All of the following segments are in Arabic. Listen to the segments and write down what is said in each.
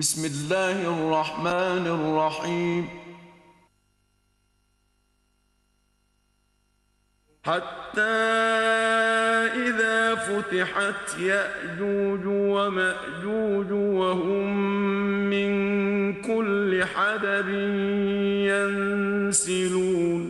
بسم الله الرحمن الرحيم. حتى إذا فتحت يأجوج ومأجوج وهم من كل حدب ينسلون.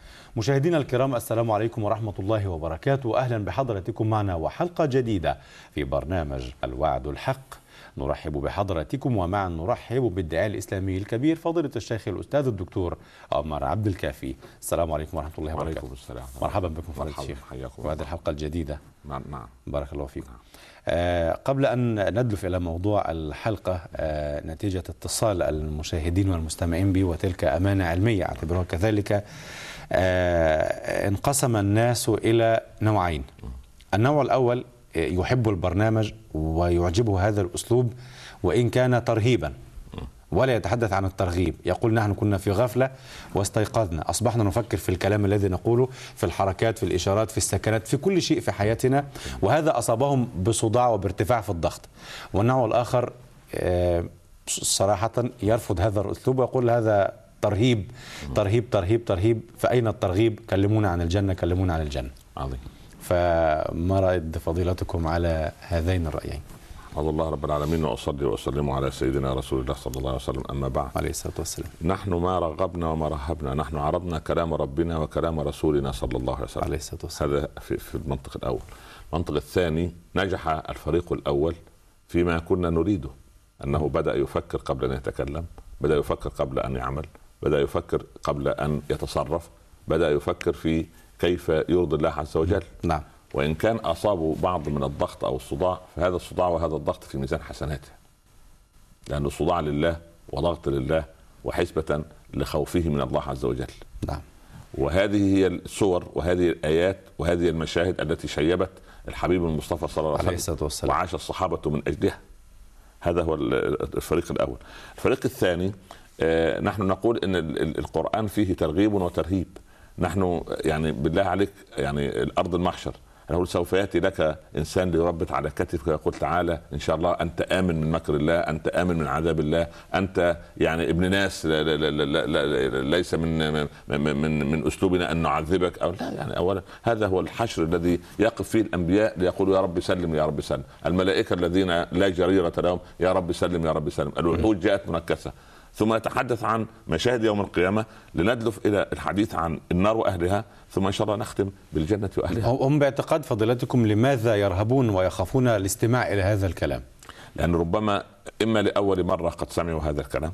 مشاهدينا الكرام السلام عليكم ورحمة الله وبركاته. أهلا بحضرتكم معنا وحلقة جديدة في برنامج الوعد الحق. نرحب بحضراتكم ومعا نرحب بالداعية الإسلامي الكبير فضيلة الشيخ الأستاذ الدكتور عمر عبد الكافي. السلام عليكم ورحمة الله وبركاته. وعليكم السلام. مرحبا بكم مرحبا، الشيخ. وهذه الله. الحلقة الجديدة. نعم نعم. بارك الله فيكم آه قبل أن ندلف إلى موضوع الحلقة آه نتيجة اتصال المشاهدين والمستمعين بي وتلك أمانة علمية. أعتبرها كذلك انقسم الناس إلى نوعين. النوع الأول آه، يحب البرنامج ويعجبه هذا الأسلوب وإن كان ترهيبا ولا يتحدث عن الترغيب. يقول نحن كنا في غفلة واستيقظنا. أصبحنا نفكر في الكلام الذي نقوله في الحركات في الإشارات في السكنات في كل شيء في حياتنا وهذا أصابهم بصداع وبارتفاع في الضغط. والنوع الآخر آه، صراحة يرفض هذا الأسلوب ويقول هذا ترهيب ترهيب ترهيب ترهيب. فأين الترغيب؟ كلمونا عن الجنة كلمونا عن الجنة. عظيم. فما رأي فضيلتكم على هذين الرأيين؟ أحمد الله رب العالمين وأصلي وأسلم على سيدنا رسول الله صلى الله عليه وسلم. أما بعد عليه الصلاة والسلام. نحن ما رغبنا وما رهبنا نحن عرضنا كلام ربنا وكلام رسولنا صلى الله عليه وسلم. عليه الصلاة والسلام. هذا في, في المنطق الأول. المنطق الثاني نجح الفريق الأول فيما كنا نريده أنه بدأ يفكر قبل أن يتكلم بدأ يفكر قبل أن يعمل. بدأ يفكر قبل أن يتصرف بدأ يفكر في كيف يرضي الله عز وجل. نعم. وإن كان أصابه بعض من الضغط أو الصداع فهذا الصداع وهذا الضغط في ميزان حسناته. لأن الصداع لله وضغط لله وحسبة لخوفه من الله عز وجل. نعم. وهذه هي الصور وهذه الآيات وهذه المشاهد التي شيبت الحبيب المصطفى صلى الله عليه وسلم. وعاش الصحابة من أجلها. هذا هو ال- الفريق الأول. الفريق الثاني نحن نقول أن ال- ال- القرآن فيه ترغيب وترهيب. نحن يعني بالله عليك يعني الأرض المحشر. نقول سوف يأتي لك إنسان ليربط على كتفك ويقول تعالى إن شاء الله أنت آمن من مكر الله أنت آمن من عذاب الله أنت يعني ابن ناس لا لا لا لا لا ليس من من من, من أسلوبنا أن نعذبك أو لا يعني اولا هذا هو الحشر الذي يقف فيه الأنبياء ليقولوا يا رب سلم يا رب سلم. الملائكة الذين لا جريرة لهم يا رب سلم يا رب سلم. الوحوش جاءت منكسة. ثم نتحدث عن مشاهد يوم القيامة لندلف إلى الحديث عن النار وأهلها ثم إن شاء الله نختم بالجنة وأهلها هم باعتقاد فضيلتكم لماذا يرهبون ويخافون الاستماع إلى هذا الكلام؟ لأن ربما إما لأول مرة قد سمعوا هذا الكلام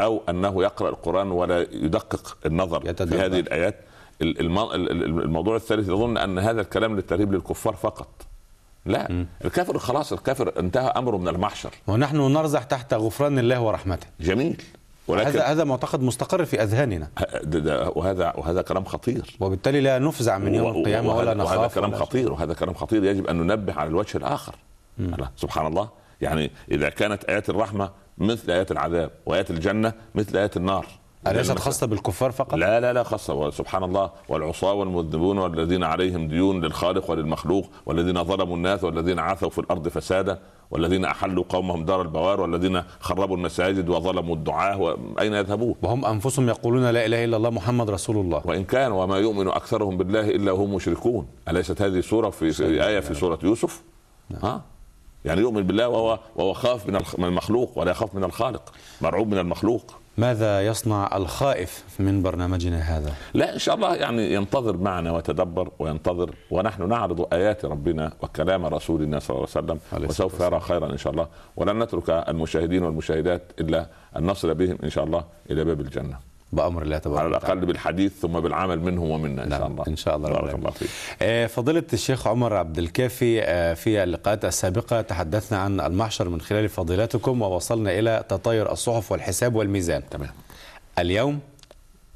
أو أنه يقرأ القرآن ولا يدقق النظر يتدبر. في هذه الآيات ال- الم- ال- ال- الموضوع الثالث يظن أن هذا الكلام للترهيب للكفار فقط لا. الكافر خلاص الكافر انتهى أمره من المحشر. ونحن نرزح تحت غفران الله ورحمته. جميل. ولكن هذا هذا معتقد مستقر في أذهاننا. ده- ده- وهذا وهذا كلام خطير. وبالتالي لا نفزع من يوم القيامة ولا وهذا- وهذا نخاف كلام خطير وهذا كلام خطير يجب أن ننبه على الوجه الآخر. الله سبحان الله. يعني إذا كانت آيات الرحمة مثل آيات العذاب وآيات الجنة مثل آيات النار. أليست خاصة بالكفار فقط؟ لا لا لا خاصة سبحان الله والعصاة والمذنبون والذين عليهم ديون للخالق وللمخلوق والذين ظلموا الناس والذين عثوا في الأرض فسادا والذين أحلوا قومهم دار البوار والذين خربوا المساجد وظلموا الدعاة أين يذهبون؟ وهم أنفسهم يقولون لا إله إلا الله محمد رسول الله. وإن كان وما يؤمن أكثرهم بالله إلا هم مشركون. أليست هذه سورة في, آية في سورة يوسف؟ ها؟ يعني يؤمن بالله وهو وهو خاف من المخلوق ولا يخاف من الخالق مرعوب من المخلوق. ماذا يصنع الخائف من برنامجنا هذا؟ لا إن شاء الله يعني ينتظر معنا ويتدبر وينتظر ونحن نعرض آيات ربنا وكلام رسولنا صلى الله عليه وسلم وسوف يرى خيرا إن شاء الله. ولن نترك المشاهدين والمشاهدات إلا أن نصل بهم إن شاء الله إلى باب الجنة. بأمر الله تبارك على الأقل بالحديث ثم بالعمل منهم ومنا إن شاء نعم، الله. إن شاء الله بارك. الله فيك. آه، فضيلة الشيخ عمر عبد الكافي آه، في اللقاءات السابقة تحدثنا عن المحشر من خلال فضيلتكم ووصلنا إلى تطاير الصحف والحساب والميزان. تمام. اليوم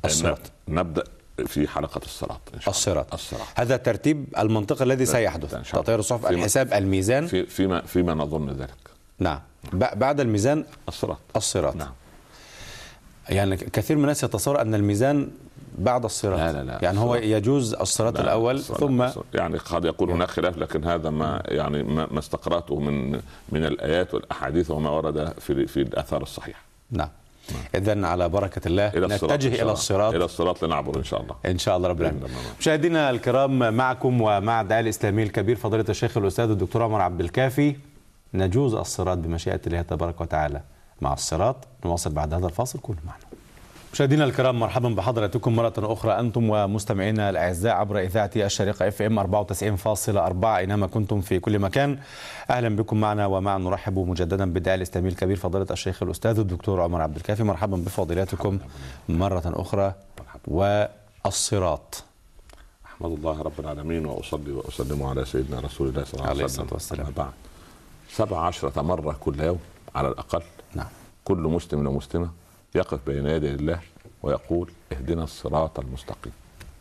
الصراط. نبدأ في حلقة الصراط إن شاء الله. الصراط. الصراط. هذا ترتيب المنطق الذي سيحدث. إن شاء الله. تطاير الصحف فيما- الحساب الميزان. في فيما فيما نظن ذلك. نعم. بعد الميزان الصراط. الصراط. نعم. يعني كثير من الناس يتصور أن الميزان بعد الصراط لا، لا، لا. يعني هو. يجوز الصراط لا، الأول الصراط- ثم الصراط. يعني قد يكون هناك خلاف لكن هذا ما يعني ما استقراته من من الآيات والأحاديث وما ورد في في الآثار الصحيحة نعم إذا على بركة الله إلى إن نتجه إلى الله. الصراط إلى الصراط لنعبر إن شاء الله إن شاء الله رب العالمين. مشاهدينا الكرام معكم ومع الداعي الإسلامي الكبير فضيلة الشيخ الأستاذ الدكتور عمر عبد الكافي نجوز الصراط بمشيئة الله تبارك وتعالى مع الصراط. نواصل بعد هذا الفاصل. كونوا معنا. مشاهدينا الكرام مرحبا بحضراتكم مرة أخرى أنتم ومستمعينا الأعزاء عبر إذاعة الشريقة إف إم 94.4 أينما كنتم في كل مكان. أهلا بكم معنا ومع نرحب مجددا بالداعي الإسلامي الكبير فضيلة الشيخ الأستاذ الدكتور عمر عبد الكافي. مرحبا بفضيلتكم مرة أخرى. والصراط. أحمد الله رب العالمين وأصلي وأسلم على سيدنا رسول الله صلى الله عليه عليه وسلم بعد سبع عشرة مرة كل يوم على الأقل. كل مسلم ومسلمة يقف بين يدي الله ويقول اهدنا الصراط المستقيم.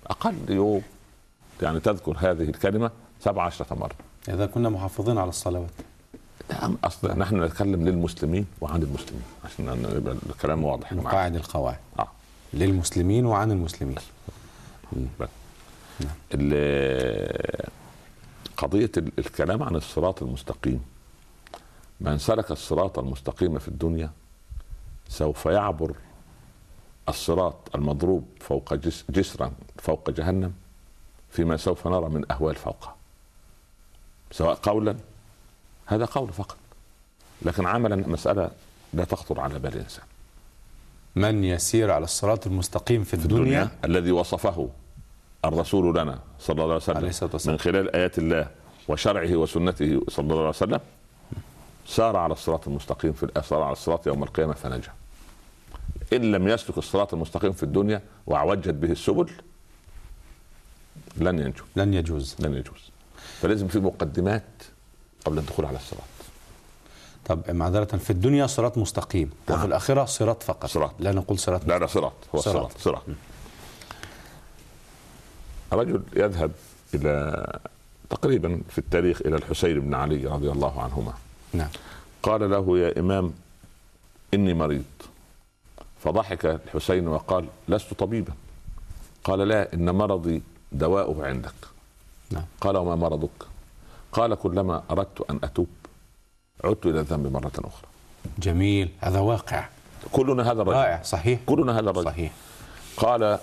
أقل يوم يعني تذكر هذه الكلمة سبع عشرة مرة. إذا كنا محافظين على الصلوات. نعم أصلا نحن نتكلم للمسلمين وعن المسلمين. عشان يبقى الكلام واضح من معك. قاعد القواعد. آه. للمسلمين وعن المسلمين. بس. ال- قضية ال- الكلام عن الصراط المستقيم. من سلك الصراط المستقيم في الدنيا سوف يعبر الصراط المضروب فوق جس- جسرا فوق جهنم فيما سوف نرى من أهوال فوقها. سواء قولا هذا قول فقط. لكن عملا مسألة لا تخطر على بال الإنسان. من يسير على الصراط المستقيم في في الدنيا, الدنيا الذي وصفه الرسول لنا صلى الله عليه وسلم عليه. من خلال آيات الله وشرعه وسنته صلى الله عليه وسلم سار على الصراط المستقيم في سار على الصراط يوم القيامة فنجا. إن لم يسلك الصراط المستقيم في الدنيا وعوجت به السبل لن ينجو. لن يجوز. لن يجوز. فلازم في مقدمات قبل الدخول على الصراط. طب معذرة في الدنيا صراط مستقيم نعم. وفي الآخرة صراط فقط. صراط. لا نقول صراط لا لا صراط. هو صراط. صراط. صراط. رجل يذهب إلى تقريبا في التاريخ إلى الحسين بن علي رضي الله عنهما. نعم. قال له يا إمام إني مريض. فضحك الحسين وقال لست طبيبا. قال لا إن مرضي دواؤه عندك. نعم. قال وما مرضك؟ قال كلما أردت أن أتوب عدت إلى الذنب مرة أخرى. جميل. هذا واقع. كلنا هذا الرجل. رائع صحيح. كلنا هذا الرجل. صحيح. قال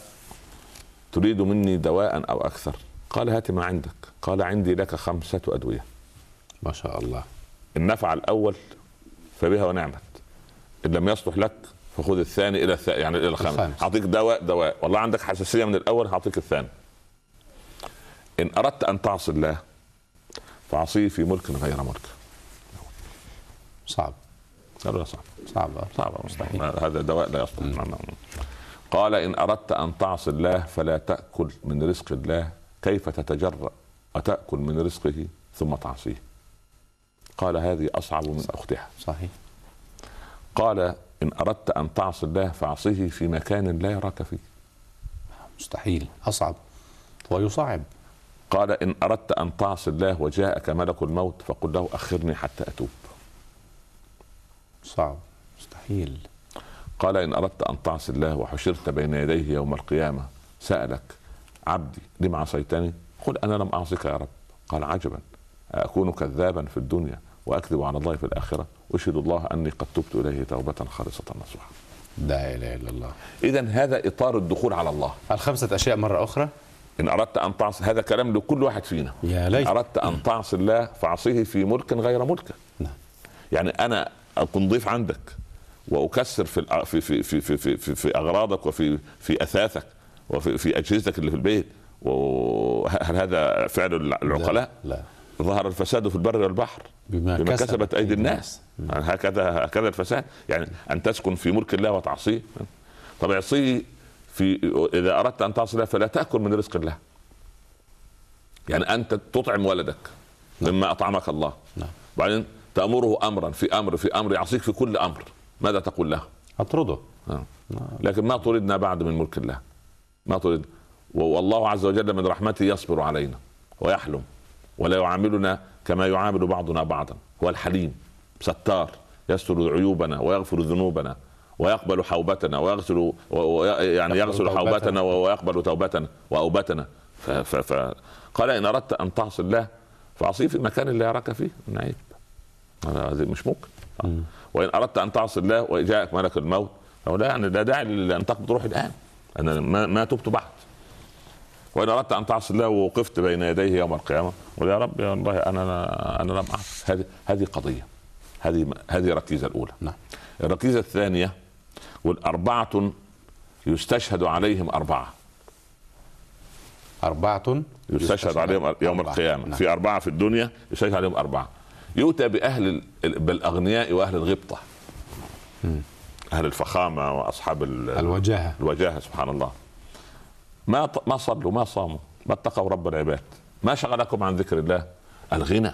تريد مني دواء أو أكثر؟ قال هات ما عندك. قال عندي لك خمسة أدوية. ما شاء الله. ان نفع الأول فبها ونعمت. إن لم يصلح لك فخذ الثاني إلى الثاني يعني إلى الخامس. اعطيك دواء دواء. والله عندك حساسية من الأول هعطيك الثاني. إن أردت أن تعصي الله فعصيه في ملك غير ملك. صعب. صعب. صعب. صعب مستحيل. هذا دواء لا يصلح. نعم، نعم. قال إن أردت أن تعصي الله فلا تأكل من رزق الله كيف تتجرأ وتاكل من رزقه ثم تعصيه. قال هذه أصعب من أختها. صحيح. قال إن أردت أن تعصي الله فاعصيه في مكان لا يراك فيه. مستحيل. أصعب. ويصعب. قال إن أردت أن تعصي الله وجاءك ملك الموت فقل له أخرني حتى أتوب. صعب. مستحيل. قال إن أردت أن تعصي الله وحشرت بين يديه يوم القيامة سألك عبدي لم عصيتني؟ قل أنا لم أعصك يا رب. قال عجبا. أكون كذابا في الدنيا وأكذب على الله في الآخرة. أشهد الله أني قد تبت إليه توبة خالصة نصوحا لا إله إلا الله. اذا هذا إطار الدخول على الله. الخمسة أشياء مرة أخرى؟ إن أردت أن تعصي هذا كلام لكل واحد فينا. يا ليت. أردت أن تعصي الله فاعصيه في ملك غير ملكه نعم. يعني أنا أكون ضيف عندك وأكسر في في في في في في, في, في أغراضك وفي في أثاثك وفي في أجهزتك اللي في البيت. وهل هذا فعل العقلاء؟ لا. ظهر الفساد في البر والبحر بما, بما كسبت أيدي الناس. يعني هكذا هكذا الفساد. يعني أن تسكن في ملك الله وتعصيه. طب اعصيه في إذا أردت أن تعصي الله فلا تأكل من رزق الله. يعني أنت تطعم ولدك مما أطعمك الله. نعم. بعدين تأمره امرا في أمر في أمر يعصيك في كل أمر. ماذا تقول له؟ أطرده. آه. لكن ما طردنا بعد من ملك الله. ما طرد والله عز وجل من رحمته يصبر علينا ويحلم. ولا يعاملنا كما يعامل بعضنا بعضا. هو الحليم ستار يستر عيوبنا ويغفر ذنوبنا ويقبل حوبتنا ويغسل يعني يغسل. حوبتنا ويقبل توبتنا وأوبتنا. ف ف ف قال إن أردت أن تعصي الله فأعصيه في مكان لا يراك فيه. من عيب هذا مش ممكن. وإن أردت أن تعصي الله وجاءك ملك الموت فهو لا يعني لا داعي لأن تقبض روحي الآن. أنا ما, ما تبت بعد. وإن أردت أن تعصي الله ووقفت بين يديه يوم القيامة قل يا رب يا والله أنا أنا لم أعص. هذه هذه قضية. هذه هذه الركيزة الأولى. نعم. الركيزة الثانية والاربعه يستشهد عليهم أربعة. أربعة يستشهد عليهم يوم أربعة. القيامة. نعم. في أربعة في الدنيا يستشهد عليهم أربعة. يؤتى بأهل ال- بالأغنياء وأهل الغبطة. أهل الفخامة وأصحاب ال- الوجاهة. الوجاهة سبحان الله. ما ما صلوا ما صاموا ما اتقوا رب العباد ما شغلكم عن ذكر الله. الغنى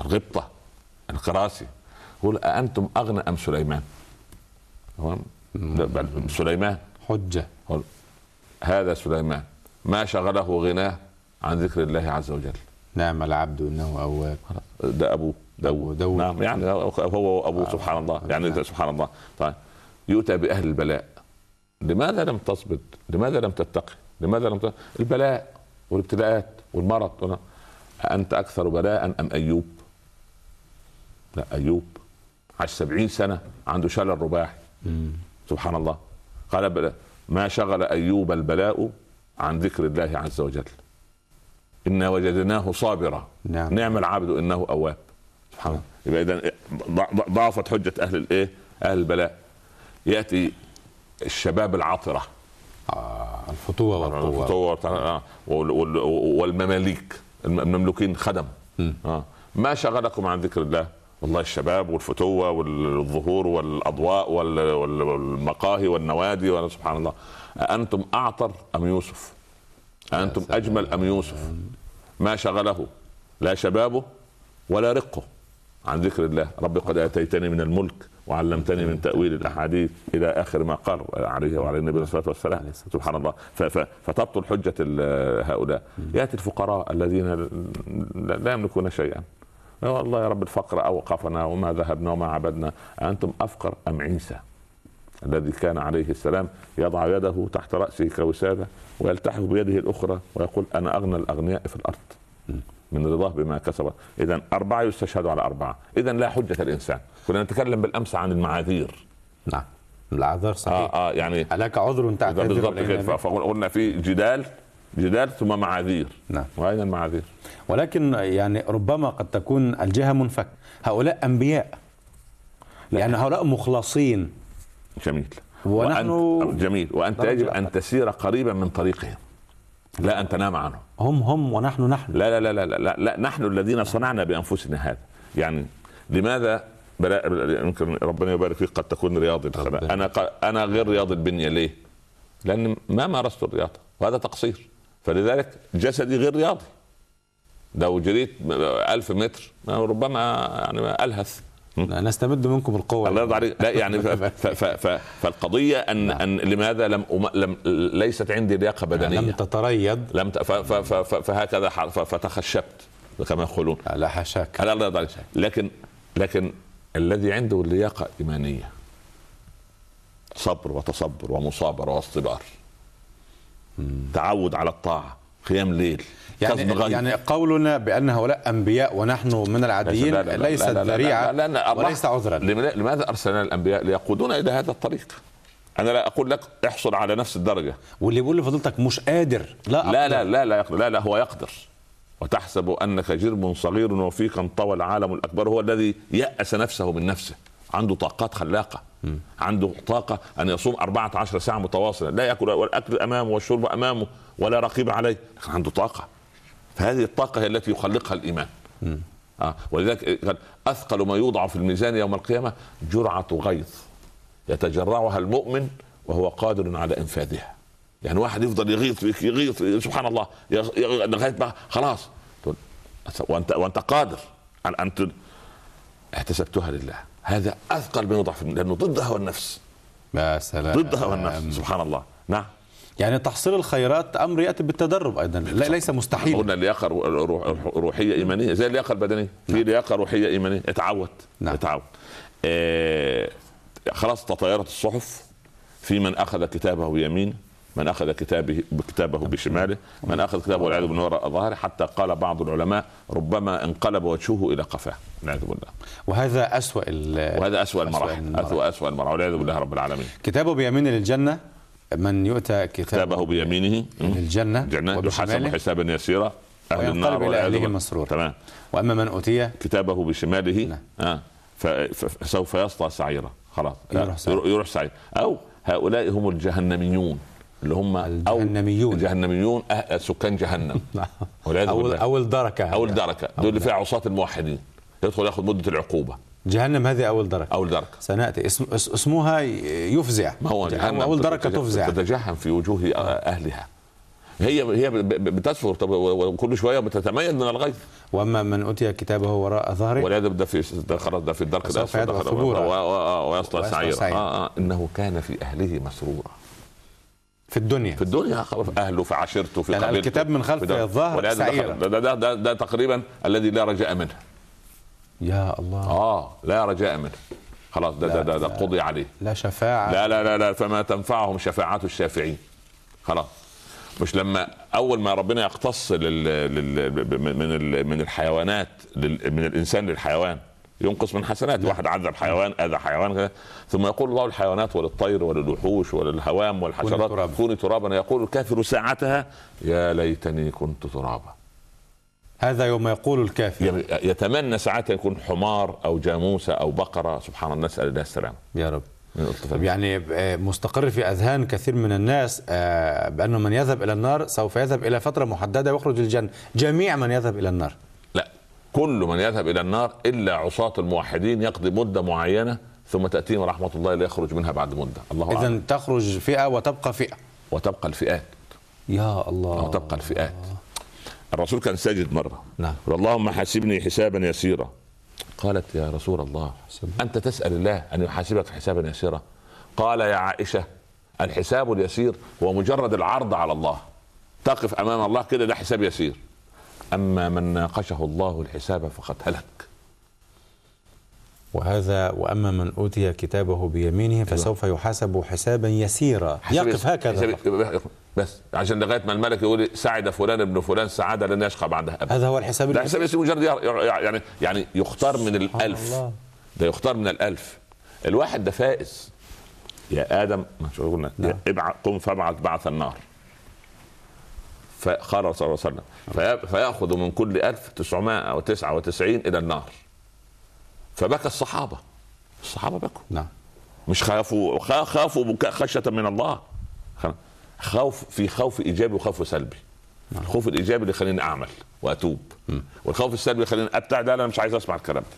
الغبطة الكراسي يقول أأنتم أغنى أم سليمان؟ لا، بل سليمان. حجة. هذا سليمان. ما شغله غناه عن ذكر الله عز وجل. نعم العبد إنه أواب. ده أبوه. داود داود. نعم يعني هو وابوه سبحان الله. يعني نعم. سبحان الله. طيب يؤتى بأهل البلاء. لماذا لم تصبر؟ لماذا لم تتقي؟ لماذا لم ت... البلاء والابتلاءات والمرض. ولا- أأنت أكثر بلاء أم أيوب؟ لا أيوب عاش سبعين سنة عنده شلل رباعي. سبحان الله. قال بلا ما شغل أيوب البلاء عن ذكر الله عز وجل. إنا وجدناه صابرا. نعم. نعم العبد إنه أواب. سبحان الله. يبقى إذا ضعفت حجة أهل الإيه؟ أهل البلاء. يأتي الشباب العطرة. آه الفتوة والقوة. الفتوة آه، وال- والمماليك. الم- المملوكين خدم. آه. ما شغلكم عن ذكر الله؟ والله الشباب والفتوة والظهور والأضواء وال- وال- والمقاهي والنوادي وأنا سبحان الله. أنتم أعطر أم يوسف؟ أنتم سلام. أجمل أم يوسف؟ ما شغله؟ لا شبابه ولا رقه. عن ذكر الله. رب قد آتيتني من الملك. وعلمتني من تأويل الأحاديث إلى آخر ما قال عليه وعلى النبي الصلاه والسلام عليه الصلاة سبحان الله. فتبطل حجة هؤلاء. يأتي الفقراء الذين لا يملكون شيئا. والله يا رب الفقر أوقفنا وما ذهبنا وما عبدنا. أنتم أفقر أم عيسى الذي كان عليه السلام يضع يده تحت رأسه كوسادة ويلتحف بيده الأخرى ويقول أنا أغنى الأغنياء في الأرض. من رضاه بما كسب. اذا أربعة يستشهدوا على أربعة. اذا لا حجة الإنسان. كنا نتكلم بالأمس عن المعاذير. نعم. الأعذار صحيح. آه آه يعني لك عذر تعتذر بالضبط كده. فقلنا في جدال جدال ثم معاذير. نعم. واين المعاذير؟ ولكن يعني ربما قد تكون الجهة منفك. هؤلاء أنبياء. لأن هؤلاء مخلصين. جميل. ونحن- وأنت جميل. وأنت نرجع يجب أن تسير قريبا من طريقهم. لا أن تنام عنهم. هم هم ونحن نحن. لا لا لا لا لا, لا نحن الذين صنعنا بأنفسنا هذا. يعني لماذا يمكن ربنا يبارك فيك قد تكون رياضي. أنا أنا غير رياضي البنية ليه؟ لأن ما مارست الرياضة وهذا تقصير. فلذلك جسدي غير رياضي. لو جريت ألف متر ربما يعني ألهث. نستمد منكم القوة. الله يرضى عليك. لا يعني ف ف ف ف فالقضية ان نعم. أن لماذا لم لم ليست عندي لياقة بدنيه لم تتريض. لم ت- ف ف ف ف فهكذا ح- ف- فتخشبت كما يقولون. لا حاشاك هذا الله يرضى عليك لكن لكن الذي عنده اللياقة إيمانية صبر وتصبر ومصابرة واصطبار تعود على الطاعة. قيام ليل يعني. يعني قولنا بأن هؤلاء أنبياء ونحن من العاديين لا- لا- لا- ليست لا- لا- لا- لا- لا- الله- وليس عذرا لم- لماذا ارسلنا الانبياء ليقودونا إلى هذا الطريق أنا لا أقول لك احصل على نفس الدرجه واللي بيقول لفضيلتك مش قادر لا لا أقدر. لا لا لا يقدر لا لا هو يقدر وتحسب انك جرم صغير وفيك انطوى العالم الاكبر هو الذي يأس نفسه من نفسه عنده طاقات خلاقة عنده طاقة أن يصوم 14 ساعة متواصلة لا يأكل والأكل أمامه والشرب أمامه ولا رقيب عليه لكن عنده طاقة. فهذه الطاقة هي التي يخلقها الإيمان. آه. ولذلك أثقل ما يوضع في الميزان يوم القيامة جرعة غيظ يتجرعها المؤمن وهو قادر على إنفاذها. يعني واحد يفضل يغيظ يغيظ سبحان الله لغاية ما خلاص. وأنت وأنت قادر على أن احتسبتها لله. هذا أثقل من يوضع لأنه ضد هوى النفس يا سلام. ضد هوى النفس سبحان الله. نعم. يعني تحصيل الخيرات أمر يأتي بالتدرب أيضا لا ليس مستحيل قلنا اللياقه روحية إيمانية زي اللياقة البدنية. في نعم. لياقة روحية إيمانية. اتعود نعم. اتعود. آه خلاص تطايرت الصحف. في من أخذ كتابه بيمينه من أخذ كتابه كتابه بشماله من أخذ كتابه والعياذ بالله وراء ظهره حتى قال بعض العلماء ربما انقلب وجهه إلى قفاه. والعياذ بالله. وهذا أسوأ وهذا أسوأ المراحل اسوا أسوأ المراحل. والعياذ بالله رب العالمين. كتابه بيمينه للجنه من يؤتى كتابه بيمينه للجنة جنة يحاسب حسابا يسيرا أهل النار إلى أهله مسرور تمام. وأما من أوتي كتابه بشماله نعم. آه فسوف يصلى سعيرا. خلاص. يروح سعير. يروح سعير. أو هؤلاء هم الجهنميون. اللي هم الجهنميون. الجهنميون أه سكان جهنم. نعم. اول أول دركة. أول دركة. دول اللي فيها عصاة الموحدين. يدخل ياخذ مدة العقوبة. جهنم هذه أول دركة. أول دركة. سنأتي. اسم اسمها يفزع. ما هو جهنم أول دركة تفزع. تتجهم في وجوه أهلها. هي هي بتسفر. وكل شوية بتتميز من الغيظ. وأما من أوتي كتابه وراء ظهره والعياذ ده في ده خلاص ده في الدرك الاسفل ويصلى سعيرا. آه آه إنه كان في أهله مسرورا. في الدنيا. في الدنيا في أهله في عشيرته في يعني قبيلته. الكتاب من خلف الظهر سعيرا. ده, ده, ده, ده تقريبا الذي لا رجاء منه. يا الله. آه لا رجاء منه. خلاص ده ده, ده, ده قضي عليه. لا شفاعة. لا لا لا, لا فما تنفعهم شفاعات الشافعين. خلاص. مش لما أول ما ربنا يقتص لل... لل... من من الحيوانات لل... من الإنسان للحيوان. ينقص من حسنات. واحد عذب حيوان أذى حيوان ثم يقول الله للحيوانات وللطير وللوحوش وللهوام والحشرات. كوني ترابا. يقول الكافر ساعتها يا ليتني كنت ترابا. هذا يوم يقول الكافر. يتمنى ساعتها يكون حمار أو جاموسه أو بقرة. سبحان الله نسأل الله السلامة. يا رب. يعني آه، مستقر في أذهان كثير من الناس آه، بأنه من يذهب إلى النار سوف يذهب إلى فترة محددة ويخرج الجنه جميع من يذهب إلى النار. كل من يذهب إلى النار إلا عصاة الموحدين يقضي مدة معينة ثم تأتيهم رحمة الله ليخرج منها بعد مدة. الله اذا تخرج فئة وتبقى فئة. وتبقى الفئات. يا الله. وتبقى الفئات. الرسول كان ساجد مرة. نعم. اللهم حاسبني حسابا يسيرا. قالت يا رسول الله أنت تسأل الله أن يحاسبك حسابا يسيرا. قال يا عائشة الحساب اليسير هو مجرد العرض على الله. تقف أمام الله كده ده حساب يسير. أما من ناقشه الله الحساب فقد هلك. وهذا وأما من أوتي كتابه بيمينه أيوة. فسوف يحاسب حسابا يسيرا. يقف هكذا بس عشان لغاية ما الملك يقول سعد فلان ابن فلان سعادة لن يشقى بعدها ابدا هذا هو الحساب ده حساب يسير مجرد يعني يعني يختار من الألف. ده يختار من الألف. الواحد ده فائز. يا آدم ما شو قلنا. نعم. قم فابعث بعث النار. فقال صلى الله عليه وسلم. فيأخذ من كل 1999 إلى النار. فبكى الصحابة. الصحابة بكوا. نعم. مش خافوا خافوا بكاء خشية من الله. خوف في خوف إيجابي وخوف سلبي. نعم. الخوف الإيجابي اللي يخليني أعمل وأتوب. م. والخوف السلبي اللي يخليني أبتعد أنا مش عايز أسمع الكلام ده.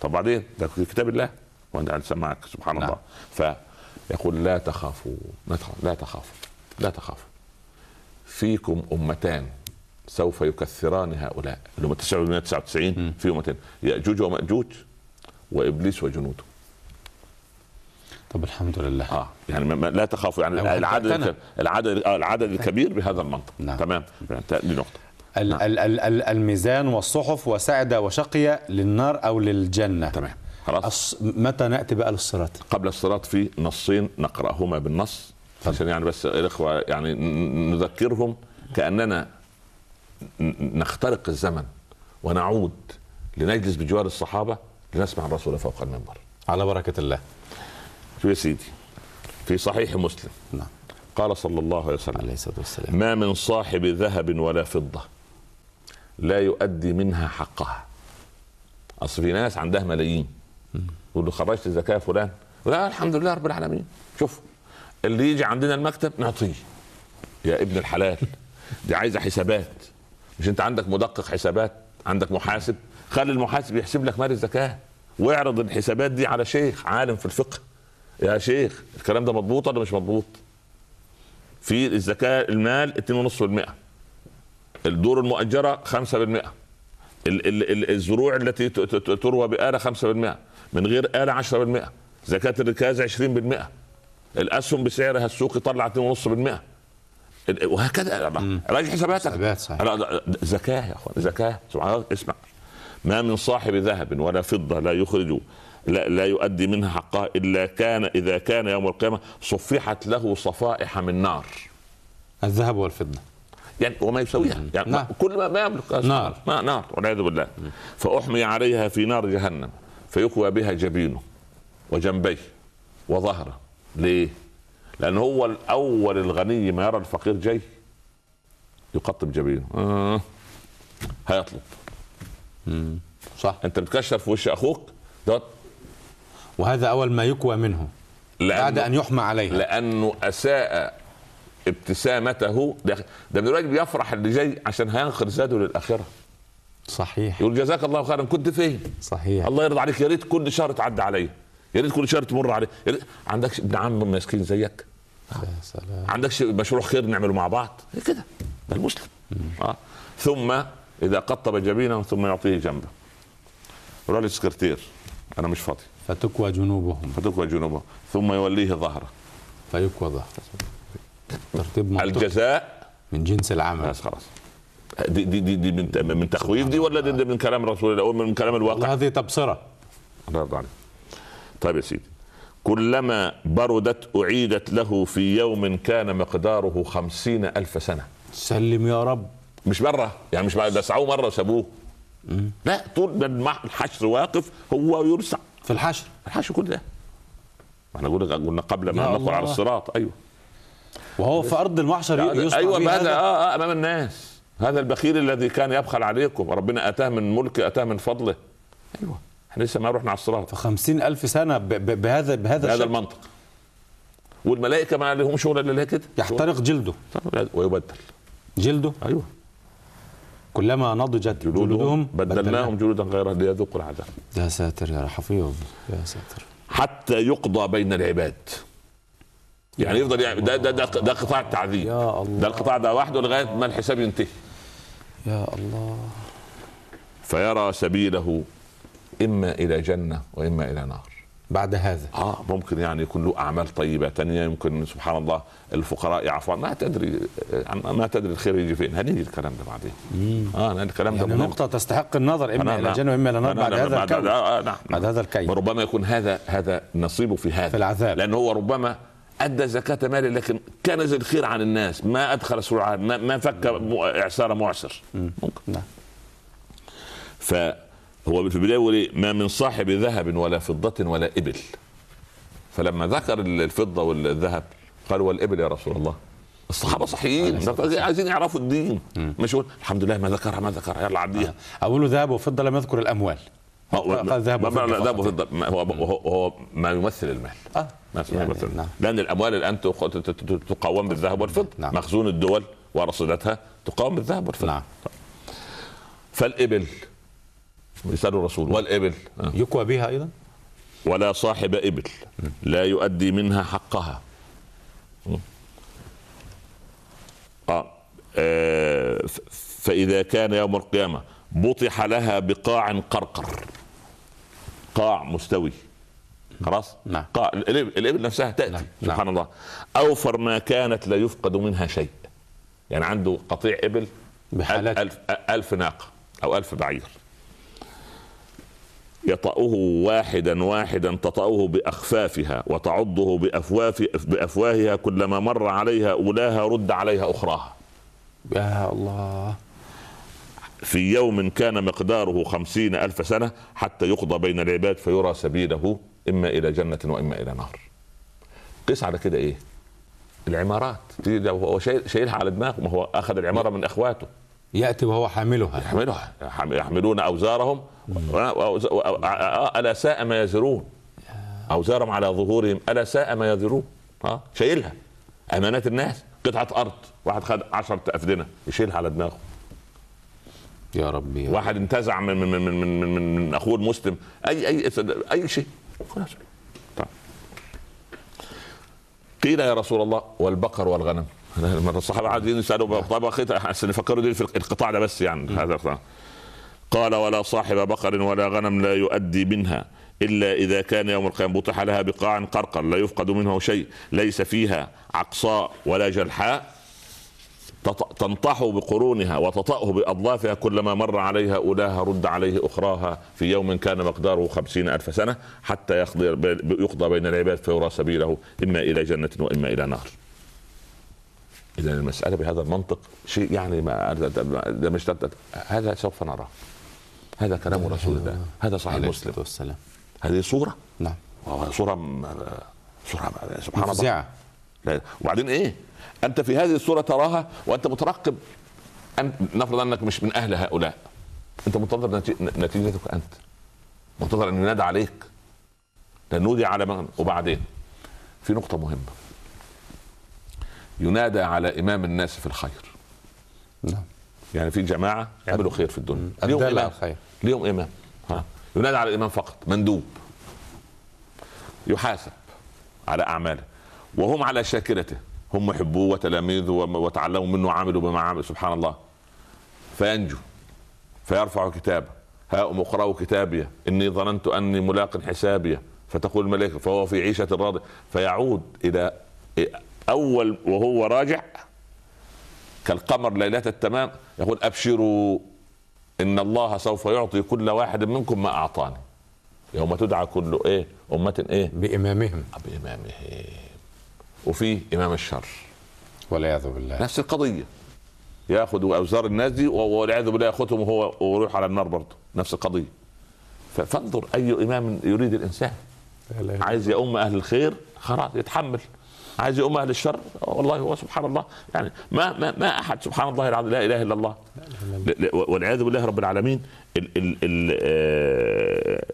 طب بعدين؟ ده في كتاب الله. وأنا سمعك سبحان نعم. الله. فيقول لا تخافوا. لا تخافوا. لا تخافوا. فيكم أمتان سوف يكثران هؤلاء. اللي هم 999 في أمتين. يأجوج ومأجوج وإبليس وجنوده. طب الحمد لله. آه يعني ما لا تخافوا يعني العدد العدد آه العدد الكبير بهذا المنطق. نعم. تمام. دي نقطة. ال نعم. ال ال الميزان والصحف وسعد وشقي للنار أو للجنة. تمام. خلاص. متى نأتي بقى للصراط؟ قبل الصراط في نصين نقرأهما بالنص. عشان يعني بس الإخوة يعني نذكرهم كأننا نخترق الزمن ونعود لنجلس بجوار الصحابة لنسمع الرسول فوق المنبر. على بركة الله. شو يا سيدي؟ في صحيح مسلم. نعم. قال صلى الله عليه وسلم عليه الصلاة والسلام. ما من صاحب ذهب ولا فضة لا يؤدي منها حقها. أصل في ناس عندها ملايين. يقول له خرجت الزكاة فلان. لا الحمد لله رب العالمين. شوف اللي يجي عندنا المكتب نعطيه. يا ابن الحلال دي عايزة حسابات. مش انت عندك مدقق حسابات عندك محاسب؟ خلي المحاسب يحسب لك مال الزكاة. واعرض الحسابات دي على شيخ عالم في الفقه. يا شيخ الكلام ده مضبوط ولا مش مضبوط؟ في الزكاة المال 2.5% الدور المؤجرة 5% ال- ال- ال- الزروع التي تروى بآلة 5% من غير آلة 10% زكاة الركاز 20% الأسهم بسعرها السوقي طلع 2.5% ال- وهكذا. راجع حساباتك. حسابات صحيح. زكاة يا أخوان زكاة. سبحان الله اسمع. ما من صاحب ذهب ولا فضة لا يخرج لا, لا يؤدي منها حقها إلا كان إذا كان يوم القيامة صفحت له صفائح من نار. الذهب والفضة. يعني وما يسويها. يعني نعم. كل ما, ما يملك نار. ما نار والعياذ بالله. فأحمي عليها في نار جهنم فيكوى بها جبينه وجنبيه وظهره. ليه؟ لأن هو الأول الغني ما يرى الفقير جاي يقطب جبينه. آه. هيطلب. صح. أنت بتكشر في وش أخوك؟ دوت. وهذا أول ما يكوى منه بعد أن لأنه, يحمى عليها. لأنه أساء ابتسامته. ده ده دلوقتي بيفرح اللي جاي عشان هينخر زاده للآخرة. صحيح. يقول جزاك الله خيرا كنت فين؟ صحيح. الله يرضى عليك يا ريت كل شهر تعدي عليا يا ريت كل شهر تمر علي يا ريت. عندكش ابن عم مسكين زيك. يا سلام. عندكش مشروع خير نعمله مع بعض. كده. ده المسلم. آه. ثم إذا قطب جبينه ثم يعطيه جنبه. يقول له السكرتير أنا مش فاضي. فتكوى جنوبهم. فتكوى جنوبه ثم يوليه ظهره. فيكوى ظهر ترتيب منطقي. الجزاء. من جنس العمل. خلاص. دي دي دي, دي من من تخويف دي ولا دي, دي من كلام رسول الله من كلام الواقع؟ هذه تبصرة. الله يرضى عليك. طيب يا سيدي. كلما بردت أعيدت له في يوم كان مقداره خمسين ألف سنة. سلم يا رب. مش مرة يعني مش بعد سعوه مرة وسابوه لا طول ما الحشر واقف هو يرسع. في الحشر. الحشر كل ده. إحنا قلنا قبل ما ندخل على. الصراط. أيوه. وهو في أرض المحشر يصنع أيوه به هذا. آه, آه أمام الناس. هذا البخيل الذي كان يبخل عليكم. ربنا أتاه من ملكه أتاه من فضله. أيوه. إحنا لسه ما رحنا على الصراط فخمسين ألف سنة ب- ب- بهذا بهذا بهذا المنطق. والملائكة ما لهم شغل إلا كده يحترق جلده. ويبدل. جلده؟ أيوه. كلما نضجت جلودهم جلودهم بدلناهم. جلودا غيرها ليذوقوا العذاب يا ساتر يا حفيظ يا ساتر. حتى يقضى بين العباد. يعني يفضل يعني ده ده ده, ده قطاع التعذيب. يا الله. ده القطاع ده وحده لغاية ما الحساب ينتهي. يا الله. فيرى سبيله إما إلى جنة وإما إلى نار. بعد هذا. آه ممكن يعني يكون له أعمال طيبة تانية يمكن سبحان الله الفقراء يعفون ما تدري آه، ما تدري الخير يجي فين. هنيجي الكلام ده بعدين. آه الكلام ده يعني مهم. نقطة تستحق النظر إما نعم، إلى نعم. جنة وإما إلى نار نعم، بعد نعم، هذا بعد الكون. آه، آه، نعم بعد هذا الكيد وربما يكون هذا هذا نصيبه في هذا. في العذاب. لأنه هو ربما أدى زكاة ماله لكن كنز الخير عن الناس. ما أدخل سرعه ما, ما فك إعسار معسر. ممكن. نعم. فهو في البداية يقول إيه؟ ما من صاحب ذهب ولا فضة ولا إبل. فلما ذكر الفضة والذهب قال والابل يا رسول الله. الصحابة صحيين عايزين يعرفوا الدين. مش يقول الحمد لله ما ذكرها ما ذكرها يلا عديها. أقول ذهب وفضة لم يذكر الأموال. قال ذهب لا، ذهب. وفضة هو هو هو ما يمثل المال. آه. ما يعني يمثل نعم. لأن الأموال الآن تق- ت- ت- ت- تقوم بالذهب والفضة. نعم. مخزون الدول ورصيدتها تقوم بالذهب والفضة. نعم. فالإبل يسأل الرسول والإبل. آه. يكوى بها أيضا؟ ولا صاحب إبل. لا يؤدي منها حقها. آه. آه. فإذا كان يوم القيامة بطح لها بقاع قرقر. قاع مستوي. خلاص؟ نعم. قاع. الإبل, الإبل نفسها تأتي. نعم. سبحان الله. أوفر ما كانت لا يفقد منها شيء. يعني عنده قطيع إبل بحالات. ألف, ألف ناقة أو ألف بعير. يطأه واحدا واحدا تطأه بأخفافها وتعضه بأفواف بأفواهها كلما مر عليها أولاها رد عليها أخراها. يا الله. في يوم كان مقداره خمسين ألف سنة حتى يقضى بين العباد فيرى سبيله إما إلى جنة وإما إلى نار. قيس على كده إيه؟ العمارات. هو شايل- شايلها على دماغه ما هو أخذ العمارة من أخواته. يأتي وهو حاملها. يحملها. يحملون أوزارهم. ألا ساء ما يزرون. أوزارهم على ظهورهم. ألا ساء ما يزرون. ها؟ شايلها. أمانات الناس. قطعة أرض. واحد خد 10 أفدنة. يشيلها على دماغه. يا ربي. واحد انتزع من من من من, من, من, من أخوه المسلم. اي اي أي شيء. طيب. قيل يا رسول الله والبقر والغنم. الصحابة قاعدين يسألوا طب عشان يفكروا دي في القطاع ده بس يعني هذا القطاع. قال ولا صاحب بقر ولا غنم لا يؤدي منها إلا إذا كان يوم القيامة. بطح لها بقاع قرقر لا يفقد منه شيء ليس فيها عقصاء ولا جلحاء تنطح بقرونها وتطأه بأضلافها كلما مر عليها أولاها رد عليه أخراها في يوم كان مقداره خمسين ألف سنة حتى يقضي, يقضى بين العباد فيرى سبيله إما إلى جنة وإما إلى نار. إذا المسألة بهذا المنطق شيء يعني ما ده- مش هذا سوف نراه هذا كلام رسول الله. هذا صحيح عليه مسلم. والسلام. هذه صورة؟ نعم. صورة م- صورة سبحان الله. وبعدين إيه؟ أنت في هذه الصورة تراها وأنت مترقب. ان نفرض أنك مش من أهل هؤلاء. أنت منتظر نتي- نتيجتك أنت. منتظر أن ينادى عليك. لأن نودي على من؟ وبعدين. في نقطة مهمة. ينادى على إمام الناس في الخير. نعم. يعني في جماعة يعملوا خير في الدنيا. ليهم إمام. الخير ليهم إمام. ها. ينادى على الإمام فقط. مندوب. يحاسب على أعماله. وهم على شاكلته. هم محبوه وتلاميذه وتعلموا منه وعملوا بما عمل سبحان الله. فينجو. فيرفع كتابه. هاؤم اقرأوا كتابي. إني ظننت أني ملاق حسابي. فتقول الملائكة فهو في عيشة راضية. فيعود إلى أول وهو راجع كالقمر ليلة التمام يقول أبشروا إن الله سوف يعطي كل واحد منكم ما أعطاني. يوم تدعى كل إيه؟ أمة إيه؟ بإمامهم. بامامه وفي إمام الشر. والعياذ بالله. نفس القضية. يأخذ أوزار الناس دي والعياذ بالله يأخذهم وهو ويروح على النار برضه. نفس القضية. فانظر أي إمام يريد الإنسان. عايز يؤم أهل الخير؟ خلاص يتحمل. عايز يؤم أهل الشر؟ والله هو سبحان الله. يعني ما ما ما أحد سبحان الله العظيم لا إله إلا الله. والعياذ بالله رب العالمين. ال ال ال آه،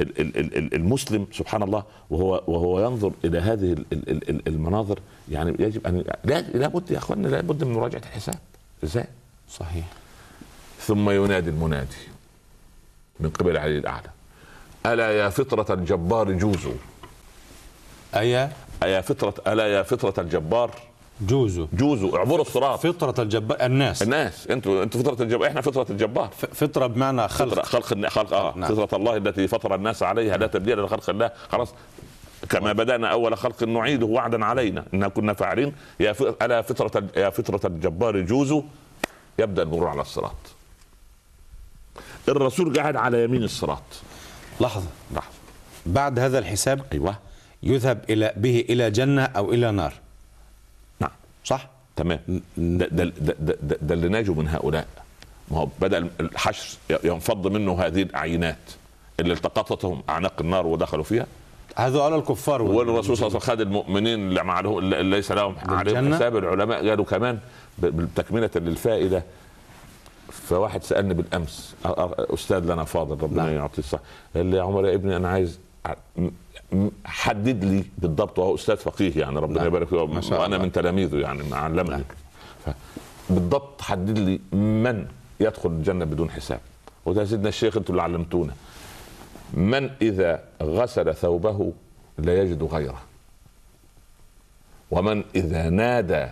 ال- ال- ال- ال- المسلم سبحان الله وهو وهو ينظر إلى هذه ال- ال- ال- ال- المناظر. يعني يجب ان لا لابد يا أخواننا لابد من مراجعة الحساب. إزاي؟ صحيح. ثم ينادي المنادي من قبل العلي الأعلى. ألا يا فطرة الجبار جوزوا أيا أيا فطرة ألا يا فطرة الجبار؟ جوزوا جوزوا اعبروا الصراط. فطرة الجبار الناس. الناس. أنتوا أنتوا فطرة الجبار. إحنا فطرة الجبار. فطرة بمعنى فطرة خلق خلق خلق آه. نعم. فطرة الله التي فطر الناس عليها لا تبديل لخلق الله. خلاص. كما بدأنا أول خلق نعيده وعدا علينا. إنا كنا فاعلين. يا ف... ألا فطرة يا فطرة الجبار جوزوا يبدأ المرور على الصراط. الرسول قاعد على يمين الصراط. لحظة. لحظة بعد هذا الحساب؟ أيوه. يذهب إلى به إلى جنة أو إلى نار. نعم. صح؟ تمام. ده, ده, ده, ده, اللي ناجوا من هؤلاء. ما هو بدا الحشر ينفض منه هذه الأعينات اللي التقطتهم أعناق النار ودخلوا فيها؟ هذا على الكفار. والرسول صلى الله عليه وسلم خد المؤمنين اللي مع له- اللي ليس لهم عليهم؟ حساب العلماء قالوا كمان تكمله للفائدة. فواحد سألني بالأمس أستاذ لنا فاضل ربنا نعم. يعطيه الصحة قال لي يا عمر يا ابني أنا عايز حدد لي بالضبط وهو أستاذ فقيه يعني ربنا. يبارك فيه وأنا. من تلاميذه يعني علمني. بالضبط حدد لي من يدخل الجنة بدون حساب. وده سيدنا الشيخ أنتوا اللي علمتونا. من إذا غسل ثوبه لا يجد غيره. ومن إذا نادى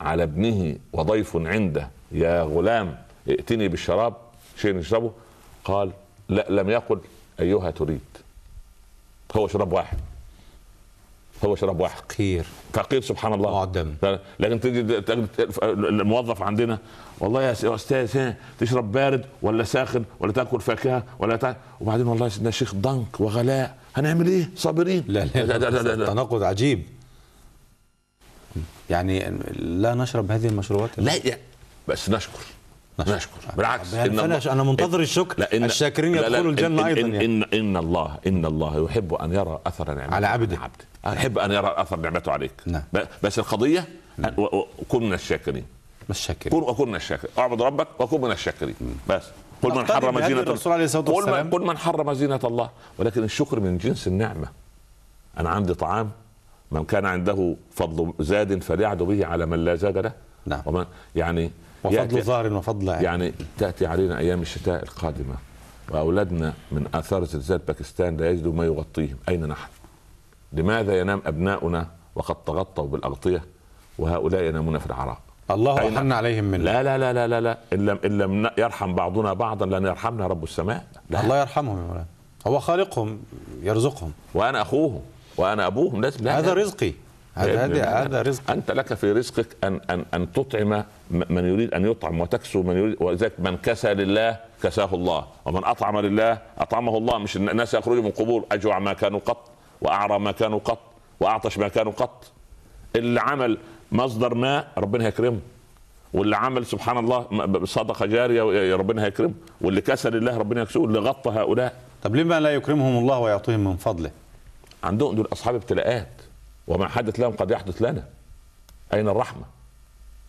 على ابنه وضيف عنده يا غلام ائتني بالشراب. شيء نشربه؟ قال لا لم يقل أيها تريد. هو شراب واحد. هو شراب واحد. خير فقير سبحان الله. معدم. لكن تجي تجد الموظف عندنا والله يا أستاذ تشرب بارد ولا ساخن ولا تأكل فاكهة ولا تع... وبعدين والله يا سيدنا الشيخ ضنك وغلاء. هنعمل إيه؟ صابرين. لا لا, لا, لا, لا, لا. تناقض عجيب. يعني لا نشرب هذه المشروبات. لا بس نشكر. نشكر. بالعكس. يعني الله- أنا منتظر الشكر. لا إن الشاكرين لا لا يدخلوا الجنة إن أيضاً إن, يعني. إن, إن الله إن الله يحب أن يرى أثر نعمته. على عبده. يحب أن يرى أثر نعمته عليك. نعم. بس و- و- كن من الشاكرين. الشاكرين كن وكن من الشاكرين. اعبد ربك وكن من الشاكرين. بس. قل من حرم زينة الرسول عليه الصلاة قل من, والسلام. قل من حرم زينة الله. ولكن الشكر من جنس النعمة. أنا عندي طعام. من كان عنده فضل زاد فليعد به على من لا زاد له. نعم. ومن يعني وفضل ظهر وفضل عين. يعني تأتي علينا أيام الشتاء القادمة وأولادنا من آثار زلزال باكستان لا يجدوا ما يغطيهم. أين نحن؟ لماذا ينام أبناؤنا وقد تغطوا بالأغطية وهؤلاء ينامون في العراق؟ الله أحن عليهم منا لا لا لا لا لا لا. إن لم إن لم يرحم بعضنا بعضا لن يرحمنا رب السماء. لا. الله يرحمهم يا مولانا هو خالقهم يرزقهم. وأنا أخوهم وأنا أبوهم. لازم لا هذا لا. رزقي. هذا هذا رزق. أنت لك في رزقك ان ان أن تطعم من يريد أن يطعم وتكسو من يريد ولذلك من كسى لله كساه الله. ومن أطعم لله أطعمه الله. مش الناس يخرجوا من قبور أجوع ما كانوا قط وأعرى ما كانوا قط وأعطش ما كانوا قط. اللي عمل مصدر ماء ربنا هيكرمه واللي عمل سبحان الله صدقة جارية ربنا هيكرمه واللي كسى لله ربنا يكسوه اللي غطى هؤلاء. طب لما لا يكرمهم الله ويعطيهم من فضله؟ عندهم دول أصحاب ابتلاءات. وما حدث لهم قد يحدث لنا. أين الرحمة؟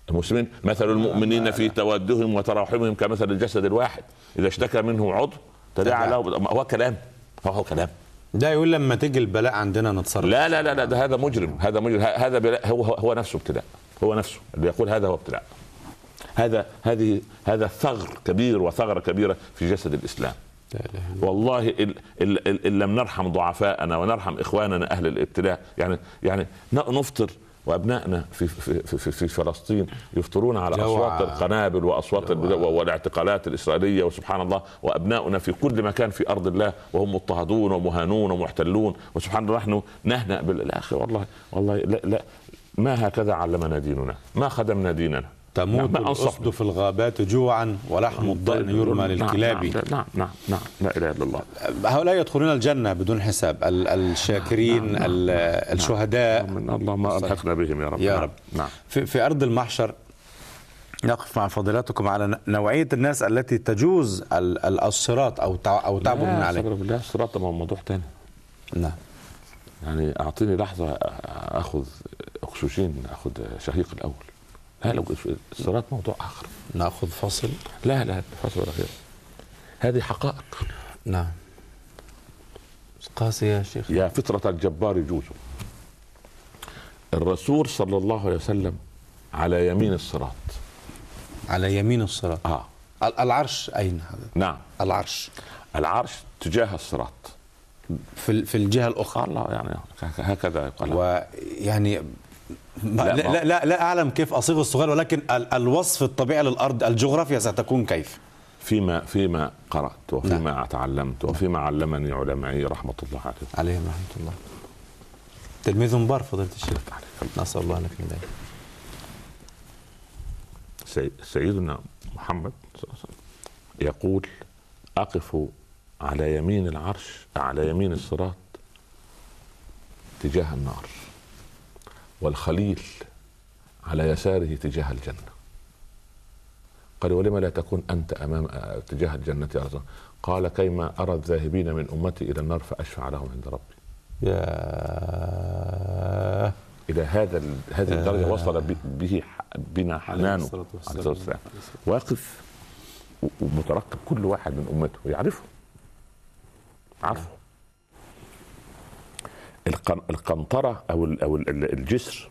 المسلمين مثل المؤمنين في تودهم وتراحمهم كمثل الجسد الواحد. إذا اشتكى منه عضو تداعى له. هو كلام. هو, كلام. ده يقول لما تيجي البلاء عندنا نتصرف. لا لا لا لا ده هذا مجرم. هذا مجرم. هذا هو هو- نفسه ابتلاء. هو نفسه. اللي يقول هذا هو ابتلاء. هذا هذه هذا ثغر كبير وثغرة كبيرة في جسد الإسلام. والله إن لم نرحم ضعفاءنا ونرحم إخواننا أهل الابتلاء يعني يعني نفطر وأبنائنا في في في, في فلسطين يفطرون على. أصوات القنابل وأصوات ال- والإعتقالات الإسرائيلية وسبحان الله وأبناؤنا في كل مكان في أرض الله وهم مضطهدون ومهانون ومحتلون وسبحان الله نحن نهنأ بالاخر والله والله لا, لا ما هكذا علمنا ديننا؟ ما خدمنا ديننا؟ تموت ما أنصفنا. الأسد في الغابات جوعا ولحم الضأن يرمى للكلاب. نعم نعم نعم نعم لا إله إلا الله. هؤلاء يدخلون الجنة بدون حساب ال- الشاكرين ال- الشهداء. من الله ما الحقنا بهم يا رب يا نعم. رب. نعم. في, في أرض المحشر نقف مع فضيلتكم على نوعية الناس التي تجوز ال- ال- الصراط أو أو تعبر من لا، عليه بالله الصراط ده موضوع تاني. نعم. يعني أعطيني لحظة أخذ اكسجين أخذ شهيق الأول. لا الصراط موضوع آخر. نأخذ فصل؟ لا لا فصل ولا خير هذه حقائق. نعم. قاسي يا شيخ. يا فطرة الجبار جوز الرسول صلى الله عليه وسلم على يمين الصراط. على يمين الصراط. آه. ال- العرش أين هذا؟ نعم. العرش. العرش تجاه الصراط. في ال- في الجهة الأخرى. قال الله يعني هكذا يقال. ويعني لا، لا, لا, لا, أعلم كيف أصيغ الصغير ولكن ال- الوصف الطبيعي للأرض الجغرافيا ستكون كيف؟ فيما فيما قرأت وفيما تعلمت وفيما علمني علمائي رحمة الله عليهم. عليهم رحمة الله. تلميذ مبار فضيلة الشيخ. نسأل الله لك من ذلك. سي- سيدنا محمد يقول أقف على يمين العرش على يمين الصراط تجاه النار. والخليل على يساره تجاه الجنة. قال ولم لا تكون أنت أمام تجاه الجنة يا رسول؟ قال كيما أرى الذاهبين من أمتي إلى النار فأشفع لهم عند ربي. يا إلى هذا هذه الدرجة وصل به بنا حنانه. عليه الصلاة والسلام. واقف ومترقب كل واحد من أمته يعرفه. عارفه. القن- القنطرة أو ال- أو ال- ال- الجسر.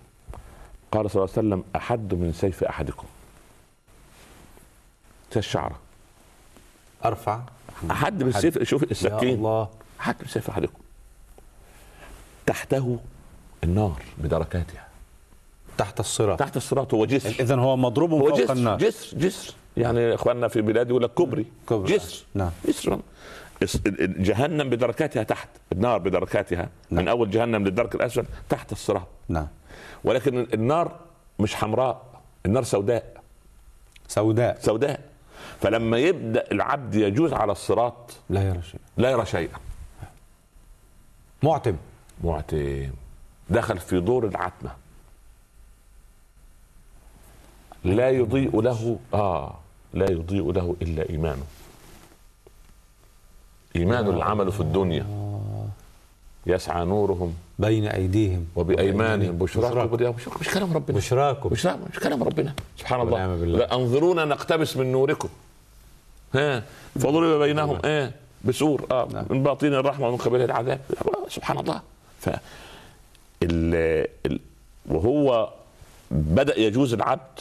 قال صلى الله عليه وسلم أحد من سيف أحدكم. كالشعرة أرفع. أحد من السيف شوف يا السكين. الله. أحد من سيف أحدكم. تحته النار بدركاتها. تحت الصراط. تحت الصراط هو جسر. إذا هو مضروب هو فوق جسر. النار. جسر جسر. يعني إخواننا في بلاد يقول لك كبري كبري. جسر. نعم. جسر. جهنم بدركاتها تحت النار بدركاتها. نعم. من أول جهنم للدرك الاسفل تحت الصراط. نعم. ولكن النار مش حمراء النار سوداء. سوداء. سوداء. فلما يبدأ العبد يجوز على الصراط لا يرى شيء لا يرى شيئا. معتم. معتم. دخل في دور العتمة. لا يضيء له آه لا يضيء له إلا إيمانه. ايمان العمل في الدنيا. يسعى نورهم بين أيديهم وبأيمانهم. بشراكم بشراكم. مش كلام ربنا. بشراكم مش مش كلام ربنا. سبحان الله. لا انظرونا نقتبس من نوركم. ها؟ فضرب بينهم. إيه بسور. آه. نعم. من باطن الرحمة ومن قبل العذاب. سبحان الله. ف ال... ال... وهو بدأ يجوز العبد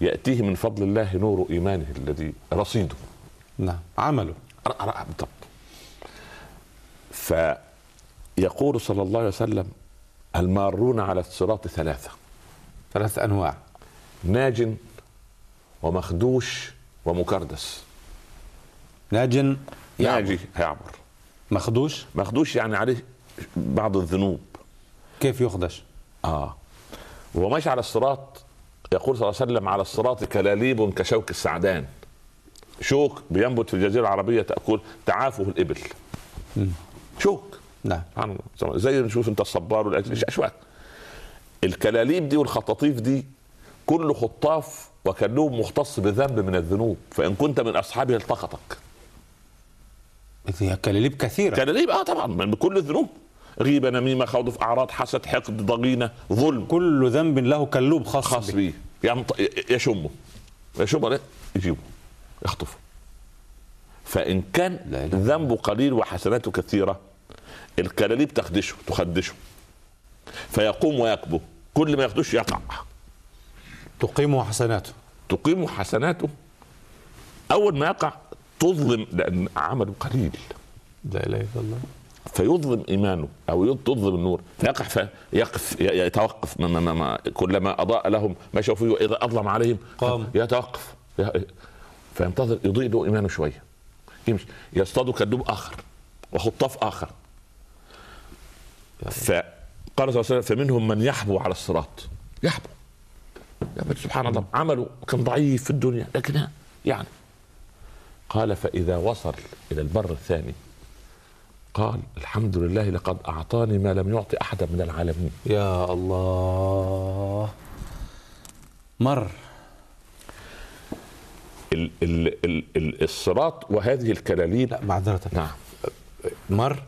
يأتيه من فضل الله نور إيمانه الذي رصيده. نعم. عمله. ر- بالضبط فيقول صلى الله عليه وسلم المارون على الصراط ثلاثة؟ ثلاث أنواع. ناج ومخدوش ومكردس. ناج ناجي هيعبر مخدوش؟ مخدوش يعني عليه بعض الذنوب. كيف يخدش؟ آه. وهو ماشي على الصراط يقول صلى الله عليه وسلم على الصراط كلاليب كشوك السعدان. شوك بينبت في الجزيرة العربية تأكل تعافه الإبل. شوك. نعم. زي نشوف انت الصبار والاشواك الكلاليب دي والخطاطيف دي كل خطاف وكلوب مختص بذنب من الذنوب فإن كنت من أصحابه التقطك. هي كلاليب كثيرة. كلاليب؟ آه طبعا من كل الذنوب. غيبة نميمة خوض في أعراض حسد حقد ضغينة ظلم. كل ذنب له كلوب خاص, خاص بيه ينط... يشمه. يشمه يجيبه. يخطفه فإن كان لا إله ذنبه قليل وحسناته كثيرة الكلاليب تخدشه تخدشه. فيقوم ويكبه. كل ما يخدش يقع. تقيم حسناته. تقيم حسناته. أول ما يقع تظلم لأن عمله قليل. لا إله إلا الله. فيظلم إيمانه أو تظلم النور. فيقع فيقف يتوقف. ما ما ما ما كلما أضاء لهم مشوا فيه وإذا أظلم عليهم قام. يتوقف. فينتظر يضيء له إيمانه شوية. يمشي. يصطاد كذوب آخر وخطاف آخر. فقال صلى الله عليه وسلم فمنهم من يحبو على الصراط. يحبو. يا سبحان الله عمله كان ضعيف في الدنيا لكن يعني. قال فإذا وصل إلى البر الثاني قال الحمد لله لقد أعطاني ما لم يعطي أحدا من العالمين. يا الله. مر. ال ال ال ال الصراط وهذه الكلاليب. لا معذرة نعم. مر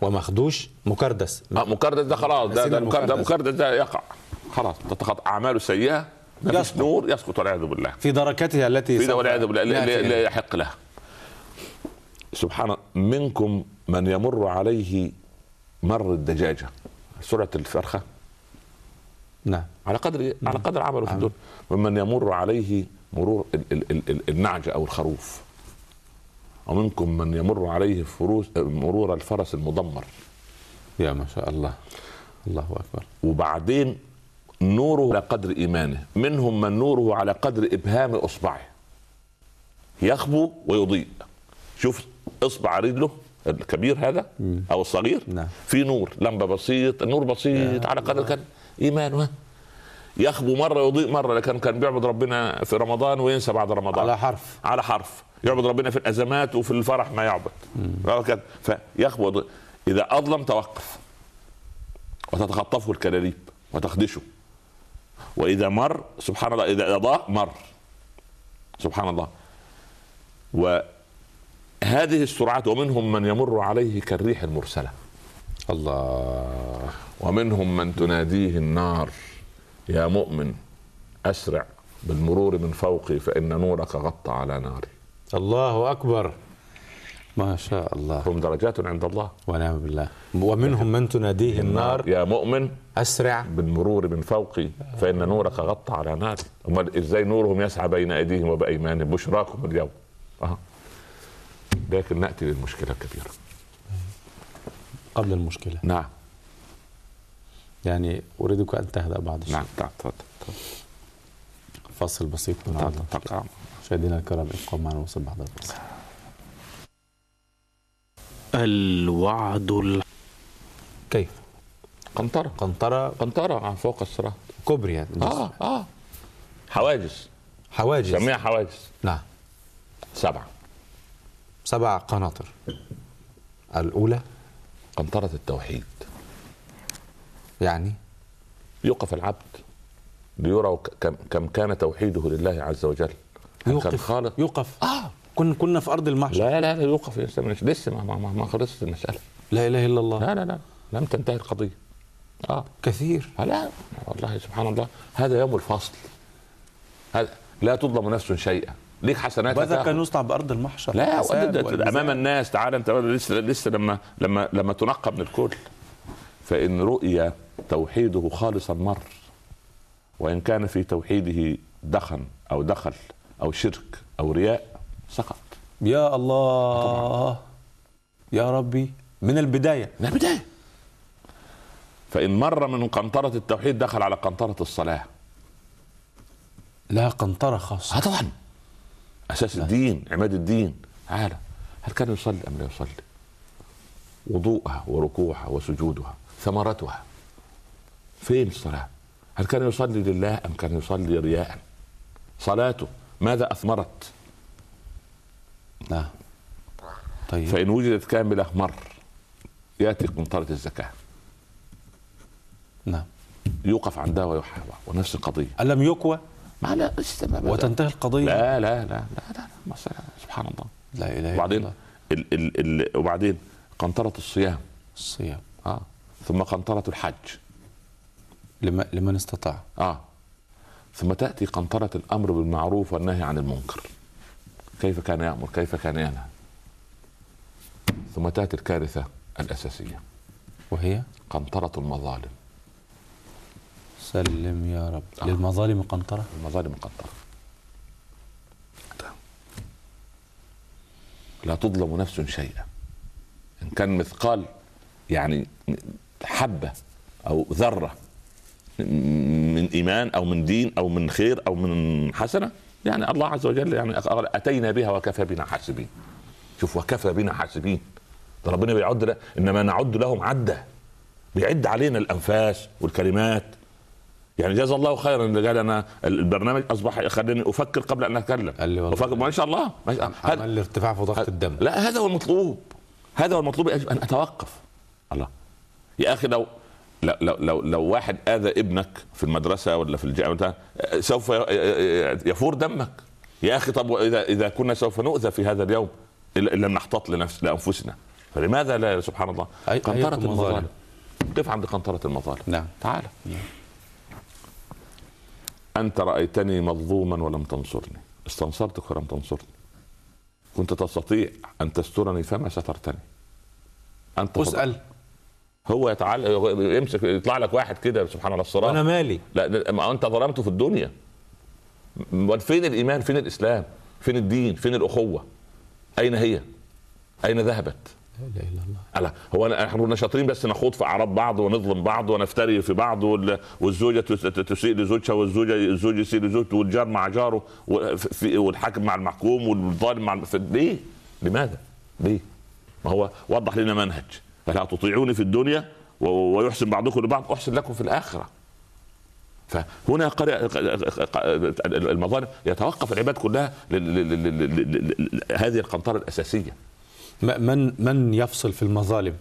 ومخدوش مكردس. آه مكردس ده خلاص ده, ده مكردس. مكردس ده يقع. خلاص تتخط ما فيش يسقط. نور يسقط والعياذ بالله. في دركاتها التي في والعياذ بالله لا. يحق له سبحان منكم من يمر عليه مر الدجاجة. سرعة الفرخة. نعم. على قدر على قدر عمله في الدنيا. ومن يمر عليه مرور ال ال ال ال النعجة أو الخروف. ومنكم من يمر عليه فروس مرور الفرس المدمر. يا ما شاء الله. الله أكبر. وبعدين نوره على قدر إيمانه. منهم من نوره على قدر إبهام إصبعه. يخبو ويضيء. شوف إصبع رجله الكبير هذا أو الصغير. نعم. في نور. لمبة بسيط النور بسيط على قدر كان إيمانه. يخبو مرة يضيء مرة لكن كان بيعبد ربنا في رمضان وينسى بعد رمضان. على حرف. على حرف. يعبد ربنا في الأزمات وفي الفرح ما يعبد. فيخبط إذا أظلم توقف. وتتخطفه الكلاليب. وتخدشه. وإذا مر سبحان الله إذا أضاء مر. سبحان الله. وهذه السرعات ومنهم من يمر عليه كالريح المرسلة. الله. ومنهم من تناديه النار. يا مؤمن أسرع بالمرور من فوقي فإن نورك غطى على ناري. الله أكبر. ما شاء الله. هم درجات عند الله. ونعم بالله. ومنهم من تناديه النار؟ يا مؤمن أسرع. بالمرور من فوقي فإن نورك غطى على ناري. أمال إزاي نورهم يسعى بين أيديهم وبأيمانهم؟ بشراكم اليوم. أه. لكن نأتي للمشكلة الكبيرة. قبل المشكلة. نعم. يعني أريدك أن تهدأ بعض الشيء نعم تعال تفضل تفضل. فاصل بسيط من تعال عودة. تعال. مشاهدينا الكرام ابقوا معنا وصل بعد الفاصل الوعد ال... كيف؟ قنطرة. قنطرة؟ قنطرة فوق الصراط كوبري يعني. آه آه. حواجز. حواجز. سميها حواجز. نعم. سبعة. سبع قناطر. الأولى؟ قنطرة التوحيد. يعني يوقف العبد ليرى كم كم كان توحيده لله عز وجل. كان يوقف خالق. يوقف. آه. كنا كنا في أرض المحشر. لا لا لا يوقف. لسه ما, ما, ما, ما خلصت المسألة. لا إله إلا الله. لا لا لا لم تنتهي القضية. آه. كثير. لا والله سبحان الله هذا يوم الفصل. هذا لا تظلم نفس شيئا. ليك حسنات هتاخد. كان يصنع بارض المحشر. لا. أمام الناس تعال أنت لسه لسه لما لما لما تنقى من الكل. فإن رؤي توحيده خالصا مر وإن كان في توحيده دخن أو دخل أو شرك أو رياء سقط. يا الله. يا ربي. من البداية. من البداية. فإن مر من قنطرة التوحيد دخل على قنطرة الصلاة. لها قنطرة خاصة. آه طبعا. أساس الدين عماد الدين. تعالى هل كان يصلي أم لا يصلي؟ وضوءها وركوعها وسجودها ثمرتها. فين الصلاة؟ هل كان يصلي لله أم كان يصلي رياء؟ صلاته ماذا أثمرت؟ نعم. طيب. فإن وجدت كاملة مر ياتي قنطره الزكاة. نعم. يوقف عندها ويحاور ونفس القضية. ألم يكوى ما لا وتنتهي القضية؟ لا لا لا لا لا, لا. سبحان الله. لا إله إلا وبعدين الله. ال ال ال وبعدين قنطرة الصيام. الصيام. آه. ثم قنطرة الحج. لمن استطاع. آه. ثم تأتي قنطرة الأمر بالمعروف والنهي عن المنكر. كيف كان يأمر؟ كيف كان ينهى؟ ثم تأتي الكارثة الأساسية. وهي؟ قنطرة المظالم. سلم يا رب. آه. للمظالم قنطرة؟ المظالم قنطرة. لا تظلم نفس شيئا. إن كان مثقال يعني حبة أو ذرة من إيمان أو من دين أو من خير أو من حسنة. يعني الله عز وجل يعني قال أتينا بها وكفى بنا حاسبين. شوف وكفى بنا حاسبين. ده ربنا بيعد له إنما نعد لهم عدة. بيعد علينا الأنفاس والكلمات. يعني جزا الله خيرا اللي قال أنا البرنامج أصبح يخليني أفكر قبل أن أتكلم. قال لي والله. أفكر ما شاء الله. ما شاء هذا عمل ارتفاع في ضغط الدم. لا هذا هو المطلوب. هذا هو المطلوب. ان أتوقف. الله. يا أخي لو لو لو لو, لو واحد آذى ابنك في المدرسة ولا في الجامعة سوف يفور دمك. يا أخي طب اذا إذا كنا سوف نؤذى في هذا اليوم؟ إن لم نحتاط لنفس لأنفسنا. فلماذا لا سبحان الله؟ أي- قنطرة المظالم. قف عند قنطرة المظالم؟ نعم. تعال. أنت رأيتني مظلوما ولم تنصرني. استنصرتك ولم تنصرني. كنت تستطيع أن تسترني فما سترتني. أنت اسأل. هو يتعلق يمسك يطلع لك واحد كده سبحان الله الصراط وأنا مالي. لا ما أنت ظلمته في الدنيا. فين الإيمان؟ فين الإسلام؟ فين الدين؟ فين الأخوة؟ أين هي؟ أين ذهبت؟ لا إله إلا الله. ألا هو إحنا شاطرين بس نخوض في أعراض بعض ونظلم بعض ونفتري في بعض وال- والزوجة تس- تسيء لزوجها والزوجه الزوج يسيء لزوجته والجار مع جاره والحاكم مع المحكوم والظالم مع الم- ليه؟ لماذا؟ ليه؟ ما هو وضح لنا منهج. فلا تطيعوني في الدنيا ويحسن بعضكم لبعض أحسن لكم في الآخرة. فهنا المظالم يتوقف العباد كلها هذه القنطرة الأساسية. م- من من يفصل في المظالم؟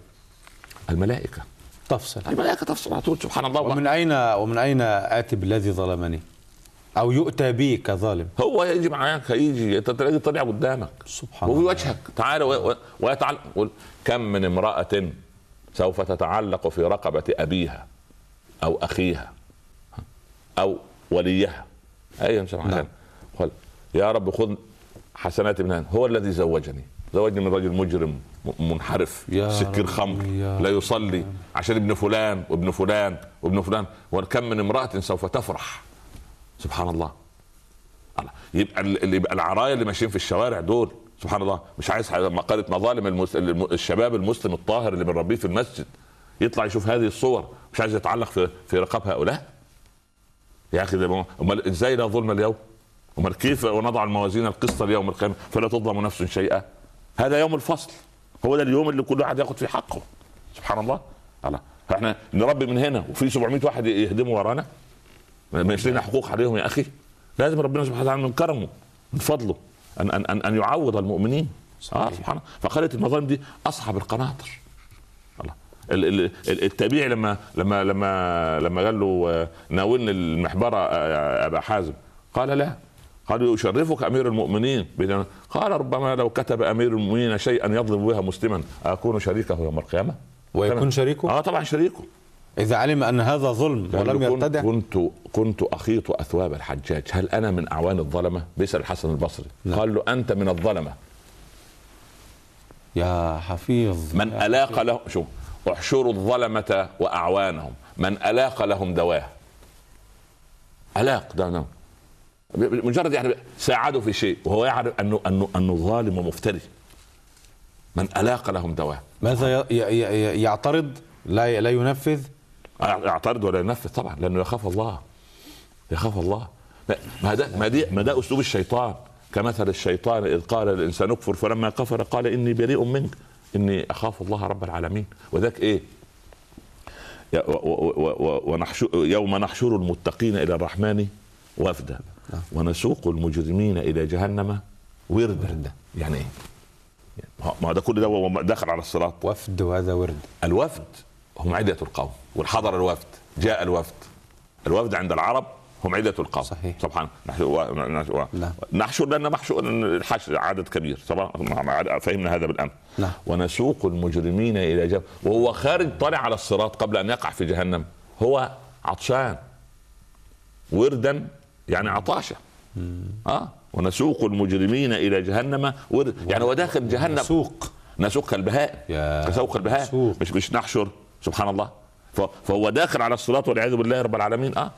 الملائكة. تفصل. الملائكة تفصل على طول سبحان الله. ومن أين ومن أين آتي بالذي ظلمني؟ أو يؤتى بي كظالم. هو يجي معاك هيجي انت تلاقيه طلع قدامك. سبحان وفي الله. وجهك. تعال و- و- ويتعلق. قل كم من امرأة سوف تتعلق في رقبة أبيها أو أخيها أو وليها؟ أيا سمع نعم. نعم. قل يا رب خذ حسنات من هذا. هو الذي زوجني. زوجني من رجل مجرم منحرف يا سكر رب، خمر يا لا يصلي عشان ابن فلان وابن فلان وابن فلان. وكم من امرأة سوف تفرح؟ سبحان الله. الله. يبقى ال- اللي يبقى العرايا اللي ماشيين في الشوارع دول سبحان الله مش عايز مقالة مظالم المس... الم- الشباب المسلم الطاهر اللي بنربيه في المسجد يطلع يشوف هذه الصور مش عايز يتعلق في في رقاب هؤلاء؟ يا أخي ده ما- أمال إزاي لا ظلم اليوم؟ أمال كيف ونضع الموازين القسط ليوم القيامة؟ فلا تظلم نفس شيئا. هذا يوم الفصل. هو ده اليوم اللي كل واحد ياخذ فيه حقه. سبحان الله. الله. فإحنا نربي من هنا وفي 700 واحد يهدموا ورانا؟ مش لنا حقوق عليهم يا أخي. لازم ربنا سبحانه وتعالى من كرمه من فضله ان ان ان, أن يعوض المؤمنين. آه سبحان الله. فقالت المظالم دي اصحاب القناطر. الله. التابعي لما لما لما لما قال له آه، ناولني المحبرة آه، أبا حازم. قال لا. قال يشرفك أمير المؤمنين. قال ربما لو كتب أمير المؤمنين شيئا يظلم بها مسلما أكون شريكه يوم القيامة. ويكون. شريكه؟ آه طبعا شريكه. إذا علم أن هذا ظلم ولم يرتدع. كنت كنت أخيط أثواب الحجاج. هل أنا من أعوان الظلمة؟ بيسال الحسن البصري. قال له أنت من الظلمة. يا حفيظ من يا ألاق له شوف احشروا الظلمة وأعوانهم. من ألاق لهم دواه. ألاق ده نعم. مجرد يعني ساعده في شيء وهو يعرف انه انه أنه ظالم ومفتري. من ألاق لهم دواه. ماذا يعترض؟ لا لا ينفذ؟ يعترض ولا ينفذ طبعا لأنه يخاف الله. يخاف الله. ما ده ما دي ما ده أسلوب الشيطان. كمثل الشيطان إذ قال الإنسان اكفر فلما كفر قال إني بريء منك. إني أخاف الله رب العالمين. وذاك إيه؟ ونحشر يوم نحشر المتقين إلى الرحمن وفدا. ونسوق المجرمين إلى جهنم وردا. يعني إيه؟ ما ده كل ده داخل على الصراط. وفد وهذا ورد. الوفد هم عدة القوم. والحضر الوفد جاء الوفد. الوفد عند العرب هم عدة القوم. صحيح. سبحان نحشر نحشر, نعم. نحشر لأن محشور الحشر عدد كبير. طبعا فهمنا هذا بالأمس. نعم. ونسوق المجرمين إلى جهنم وهو خارج طالع على الصراط قبل أن يقع في جهنم. هو عطشان. وردا يعني عطاشة. آه. ونسوق المجرمين إلى جهنم. ورد يعني هو داخل جهنم. سوق نسوق كسوق البهائم نسوق. مش مش نحشر. سبحان الله. فهو داخل على الصراط والعياذ بالله رب العالمين. آه.